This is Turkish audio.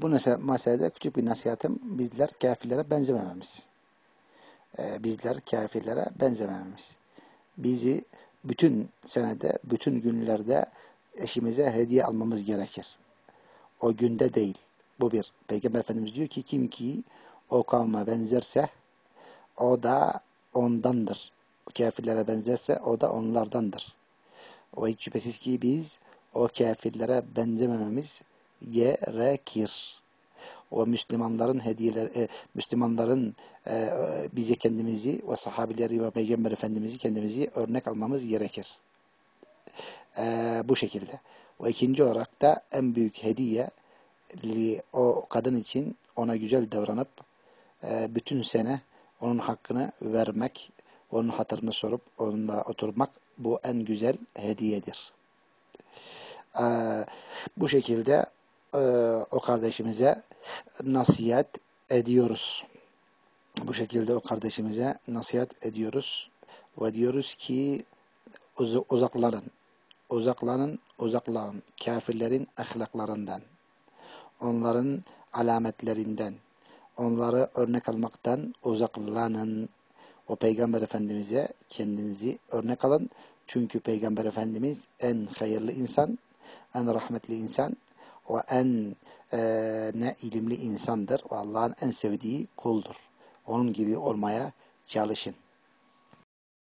Bu meselede küçük bir nasihatim bizler kafirlere benzemememiz. Ee, bizler kafirlere benzemememiz. Bizi bütün senede, bütün günlerde eşimize hediye almamız gerekir. O günde değil. Bu bir. Peygamber Efendimiz diyor ki kim ki o kavme benzerse o da ondandır. Kafirlere benzerse o da onlardandır. O hiç şüphesiz ki biz o kafirlere benzemememiz gerekir. O Müslümanların hediyeler, e, Müslümanların e, e, bize kendimizi ve sahabileri ve Peygamber Efendimiz'i kendimizi örnek almamız gerekir. E, bu şekilde. Ve ikinci olarak da en büyük hediye li- o kadın için ona güzel davranıp e, bütün sene onun hakkını vermek, onun hatırını sorup onunla oturmak bu en güzel hediyedir. E, bu şekilde e, o kardeşimize nasihat ediyoruz. Bu şekilde o kardeşimize nasihat ediyoruz ve diyoruz ki uz- uzaklanın, uzaklanın, uzaklanın kafirlerin ahlaklarından, onların alametlerinden, onları örnek almaktan uzaklanın. O Peygamber Efendimiz'e kendinizi örnek alın. Çünkü Peygamber Efendimiz en hayırlı insan, en rahmetli insan ve en e, ne ilimli insandır ve Allah'ın en sevdiği kuldur. Onun gibi olmaya çalışın.